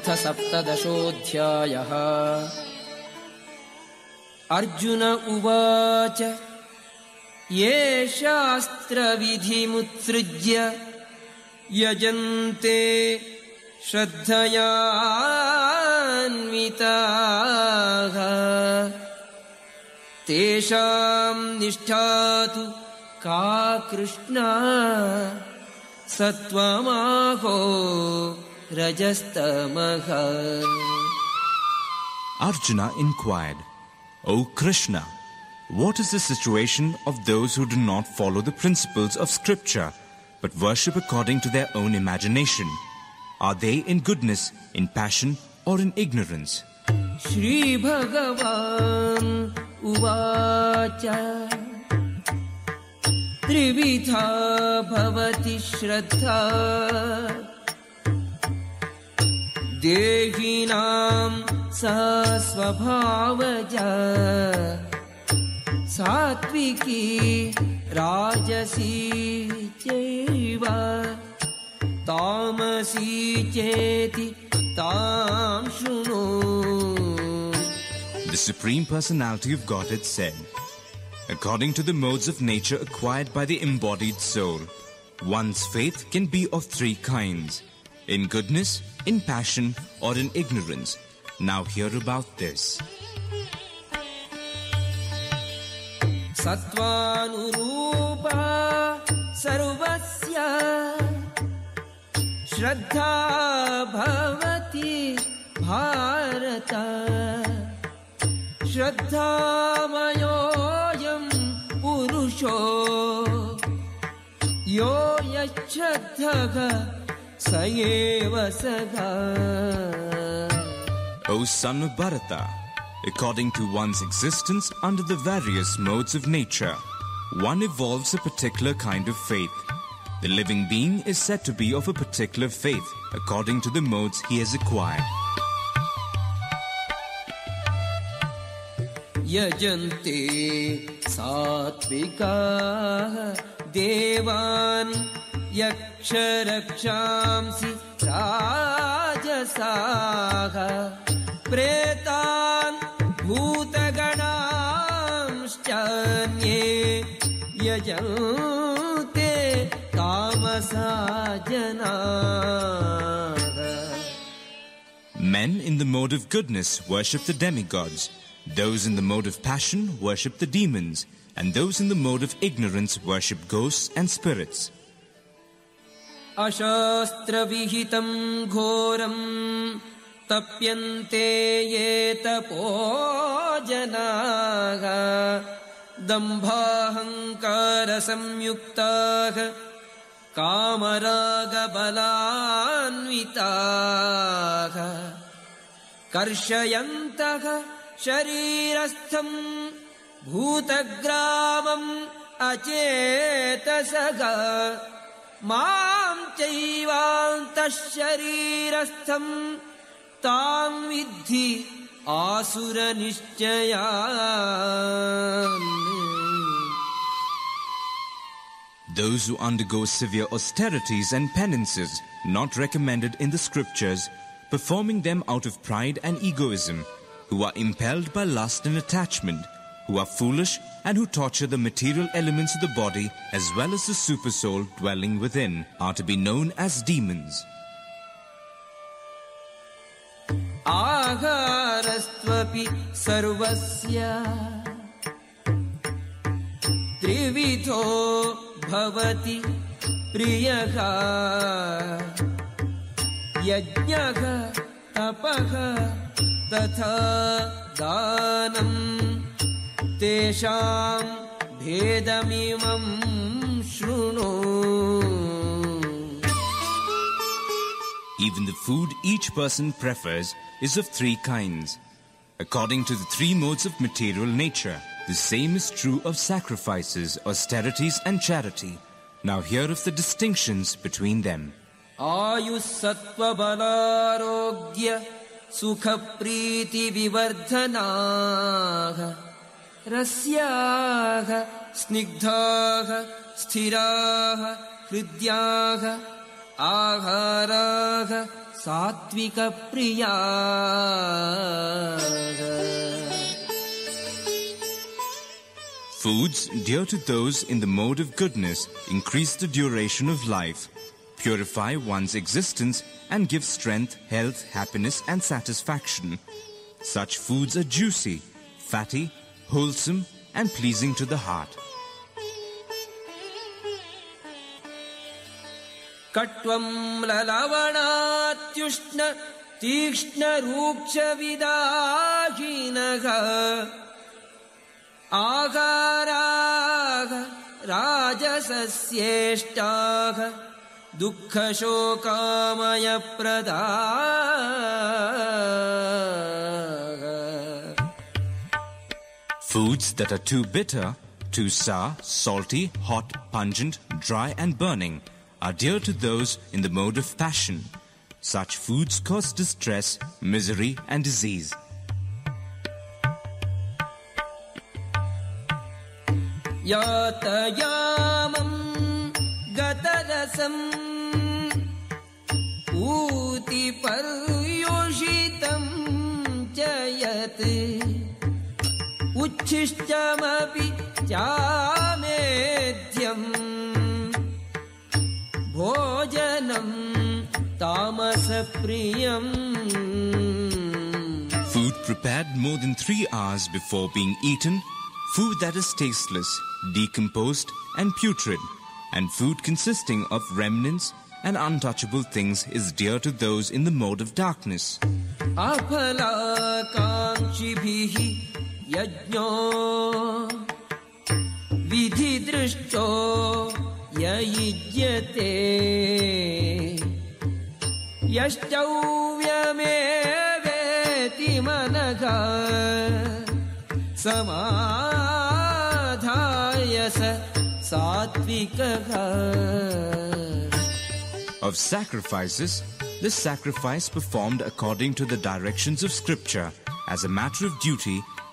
अथ सप्तदशोऽध्यायः। अर्जुन उवाच ये शास्त्रविधिमुत्सृज्य यजन्ते श्रद्धयान्विताः। तेषाम् निष्ठा तु का Krishna? सत्त्वमाहो Rajastamaha. Arjuna inquired, O Krishna, what is the situation of those who do not follow the principles of scripture but worship according to their own imagination? Are they in goodness, in passion, or in ignorance? Shri Bhagavan Uvacha Trivitha Bhavati Shraddha देहिनाम् सा स्वभावजा सात्विकी राजसी चैव तामसी चेति तां शृणु The Supreme Personality of Godhead said, According to the modes of nature acquired by the embodied soul, one's faith can be of three kinds in goodness, in passion, or in ignorance. Now hear about this. सत्त्वानुरूपा सर्वस्य श्रद्धा भवति भारत श्रद्धामयोऽयम् पुरुषो यो यच्छ्रद्धः स एव सगा O son of Bharata, according to one's existence under the various modes of nature, one evolves a particular kind of faith. The living being is said to be of a particular faith according to the modes he has acquired. यजन्ते सात्विकाः देवान् यक्षरक्षांसि राजसाः प्रेतान् भूतगणांश्चान्ये यजन्ते तामसा जनाः Men in the mode of goodness worship the demigods, those in the mode of passion worship the demons, and those in the mode of ignorance worship ghosts and spirits. अशास्त्रविहितम् घोरम् तप्यन्ते ये तपो जनाः दम्भाहङ्कारसंयुक्ताः कामरागबलान्विताः। कर्षयन्तः शरीरस्थम् भूतग्रामम् अचेतसः Those who undergo severe austerities and penances not recommended in the scriptures, performing them out of pride and egoism, who are impelled by lust and attachment, who are foolish and who torture the material elements of the body as well as the supersoul dwelling within, are to be known as demons. आहारस्त्वपि सर्वस्य त्रिविधो भवति प्रियः यज्ञः तपः तथा दानम् तेषाम् भेदमिमम् शृणु Even the food each person prefers is of three kinds. According to the three modes of material nature, the same is true of sacrifices, austerities, and charity. Now hear of the distinctions between them. आयुः सत्त्वबलारोग्य सुखप्रीतिविवर्धनाः रस्याः स्निग्धाः स्थिराः हृद्याः आहाराः सात्विकप्रिया Foods dear to those in the mode of goodness increase the duration of life, purify one's existence, and give strength, health, happiness, and satisfaction. Such foods are juicy, fatty, wholesome, and pleasing to the heart. कट्वं ललवणात्युष्ण तीक्ष्णरूक्षविदाहीनः आगाराः राजसस्येष्टाः दुःखशोकामयप्रदाः Foods that are too bitter, too sour, salty, hot, pungent, dry, and burning are dear to those in the mode of passion. Such foods cause distress, misery, and disease. यातयामं गतरसम् ऊतिपर्योषितं च यत् उच्छिष्टमपि चामेध्यम् भोजनं तामसप्रियम् Food prepared more than three hours before being eaten, food that is tasteless, decomposed, and putrid, and food consisting of remnants and untouchable things is dear to those in the mode of darkness. अफलाकाङ्क्षिभिः यज्ञो विधिदृष्टो ययुज्यते यष्टव्यमेवेति मनः समाधाय स सात्विकः Of sacrifices, this sacrifice performed according to the directions of Scripture as a matter of duty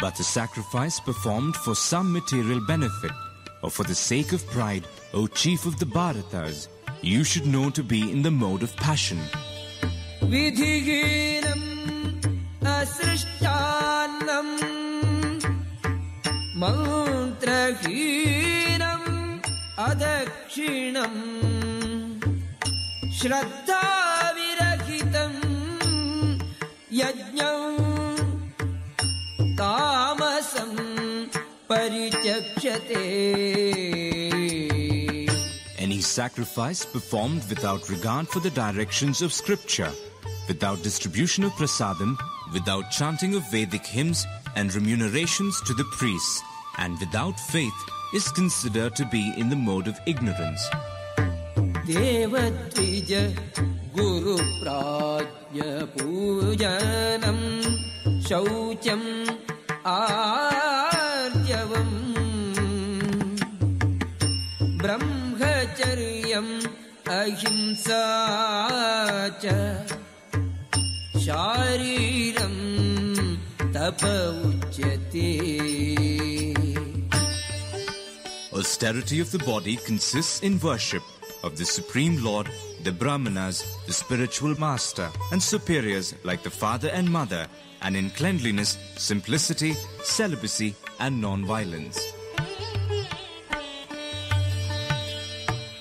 But a sacrifice performed for some material benefit or for the sake of pride, O chief of the Bharatas, you should know to be in the mode of passion. विधिहीनम् Any sacrifice performed without regard for the directions of scripture, without distribution of prasadam, without chanting of Vedic hymns and remunerations to the priests, and without faith is considered to be in the mode of ignorance. देवद्विज गुरुप्राज्ञपूजनम् शौचम् आर्जवम् ब्रह्मचर्यम् अहिंसा च शारीरम् तप उच्यते Austerity of the body consists in worship of the Supreme Lord, the Brahmanas, the spiritual master, and superiors like the father and mother, and in cleanliness, simplicity, celibacy, and non-violence.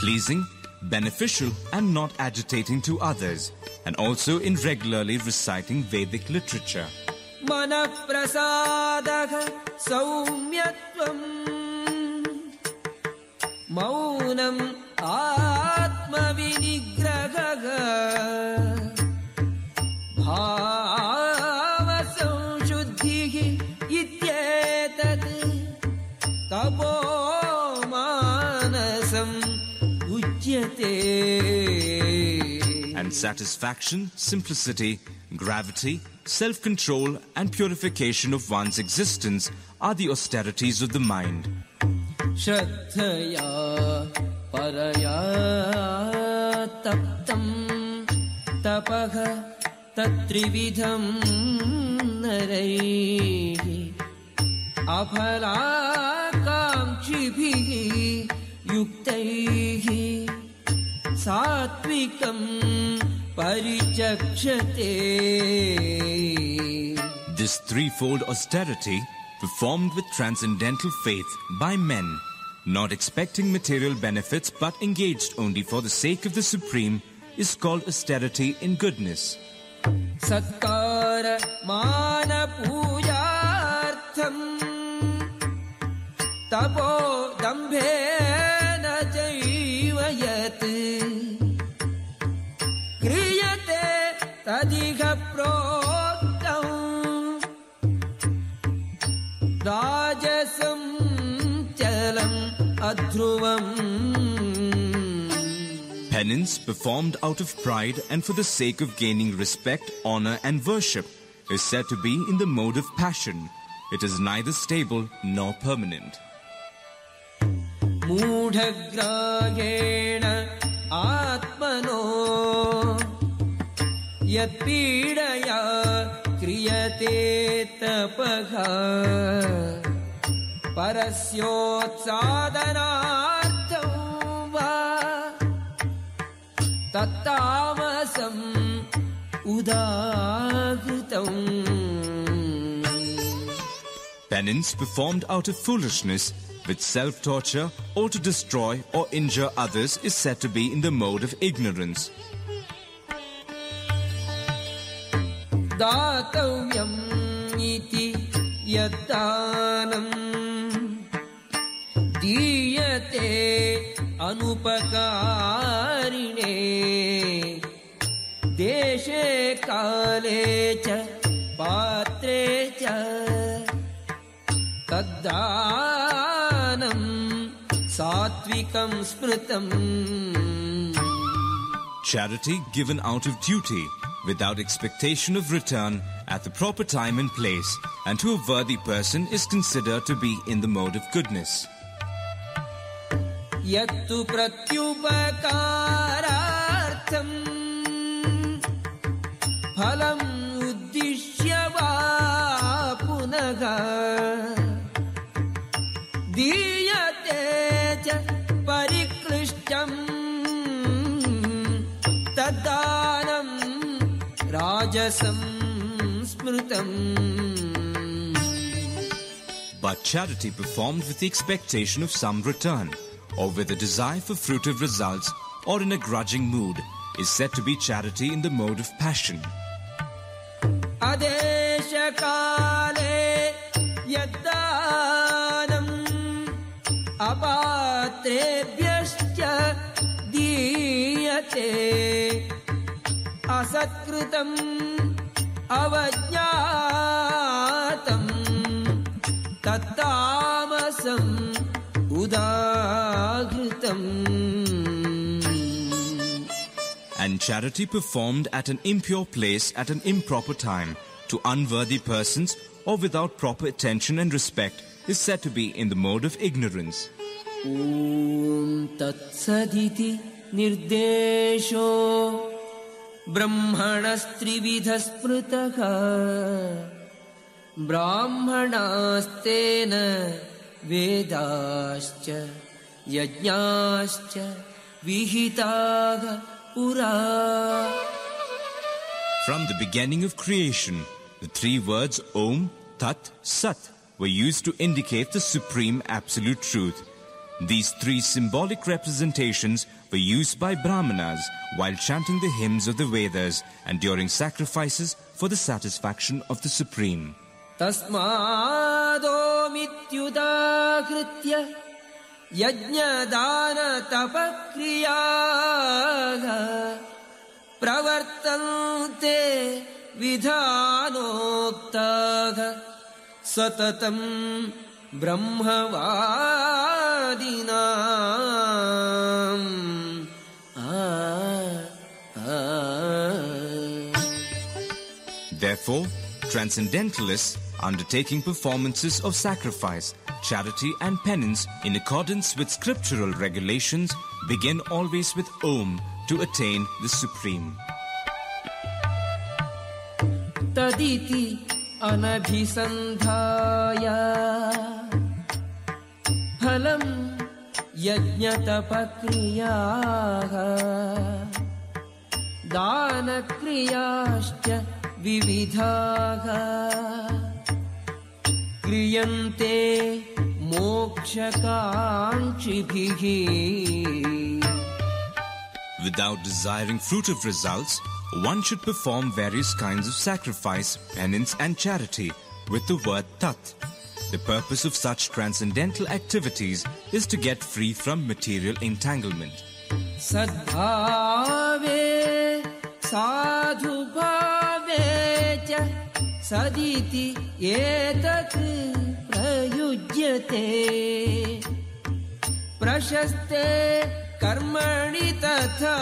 pleasing, beneficial and not agitating to others, and also in regularly reciting Vedic literature. मनःप्रसादः सौम्यत्वम् मौनम् आत्मविनिग्रहः satisfaction, simplicity, gravity, self control, and purification of one's existence are the austerities of the mind. श्रद्धया परया तप्तम् तपः तत्त्रिविधम् नरैः अफलाकाङ्क्षिभिः युक्तैः सात्विकम् परिचक्षते This threefold austerity, performed with transcendental faith by men, not expecting material benefits but engaged only for the sake of the Supreme, is called austerity in goodness. सत्कार मानपूजार्थम् तपो दम्भेन Penance performed out of pride and for the sake of gaining respect, honor, and worship is said to be in the mode of passion. It is neither stable nor permanent. मूढग्राहेण आत्मनो यत्पीडया क्रियते तपः परस्योत्सादनार्थं वा तत्तामसम् उदाहृतम् Penance performed out of foolishness, with self torture, or to destroy or injure others is said to be in the mode of ignorance. दातव्यम् इति यद्दानम् दीयते अनुपकारिणे देशे काले च पात्रे च तद्दानम् सात्विकम् स्मृतम् Charity given out of duty, without expectation of return, at the proper time and place, and to a worthy person is considered to be in the mode of goodness. यत्तु प्रत्युपकारार्थम् फलम् उद्दिश्य वा पुनः दीयते च परिक्लिष्टम् तद्दानम् राजसं स्मृतम् But charity performed with the expectation of some return, or with a desire for fruitive results, or in a grudging mood, is said to be charity in the mode of passion. अदेशकाले यद्दानम् अपात्रेभ्यश्च दीयते असत्कृतम् अवज्ञातम् तत्तामसम् उदाहृतम् And charity performed at an impure place at an improper time, to unworthy persons, or without proper attention and respect, is said to be in the mode of ignorance. ॐ तत्सदिति निर्देशो ब्रह्मणस्त्रिविधस्मृतः ब्राह्मणास्तेन वेदाश्च यज्ञाश्च विहिताः पुरा From the beginning of creation, the three words Om, Tat, Sat were used to indicate the supreme absolute truth. These three symbolic representations were used by Brahmanas while chanting the hymns of the Vedas and during sacrifices for the satisfaction of the Supreme. तस्मादोमित्युदाहृत्य यज्ञदानतपक्रियाः प्रवर्तन्ते विधानोक्ताः आ. Therefore, transcendentalists undertaking performances of sacrifice, charity, and penance in accordance with scriptural regulations begin always with Om to attain the Supreme. तदिति अनभिसन्धाय फलम् यज्ञतपक्रियाः दानक्रियाश्च विविधाः क्रियन्ते मोक्षकाङ्क्षिभिः Without desiring fruit of results, one should perform various kinds of sacrifice, penance, and charity with the word Tat. The purpose of such transcendental activities is to get free from material entanglement. सद्भावे साधुभावे च सदिति एतत् प्रयुज्यते। प्रशस्ते कर्मणि तथा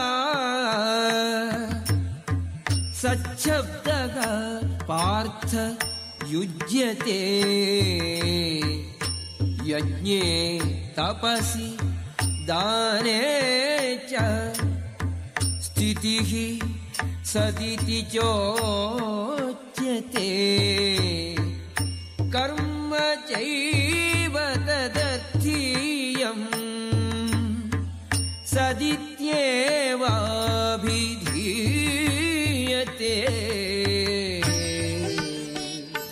सच्छब्दः पार्थ युज्यते। यज्ञे तपसि दाने च स्थितिः सदिति चोच्यते कर्म चैव तदर्थीयम् सदित्येवाभिधीयते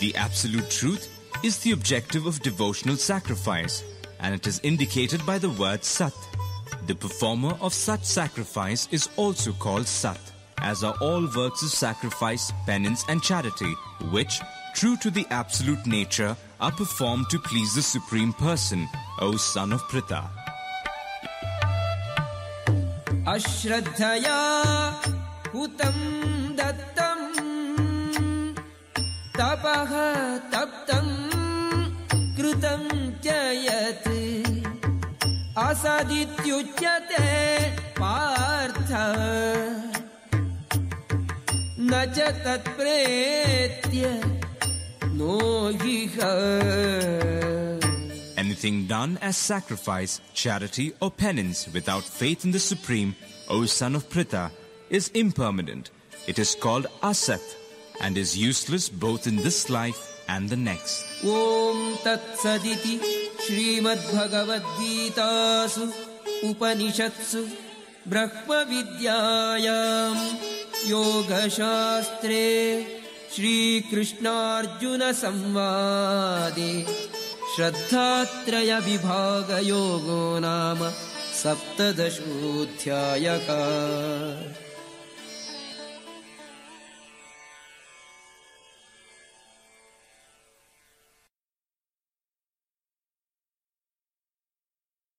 The absolute truth is the objective of devotional sacrifice, and it is indicated by the word Sat. The performer of such sacrifice is also called Sat, as are all works of sacrifice, penance, and charity, which, true to the absolute nature, are performed to please the Supreme Person, O son of Pritha. अश्रद्धया हुतं दत्तं तपः तप्तं कृतं च यत् असदित्युच्यते पार्थ न च तत्प्रेत्य no ह्यः Anything done as sacrifice, charity, or penance without faith in the Supreme, O son of Pritha, is impermanent. It is called asat and is useless both in this life and the next. ॐ तत्सदिति श्रीमद्भगवद्गीतासु उपनिषत्सु ब्रह्मविद्यायां योगशास्त्रे श्रीकृष्णार्जुनसंवादे श्रद्धात्रयविभागयोगो नाम सप्तदशोऽध्यायः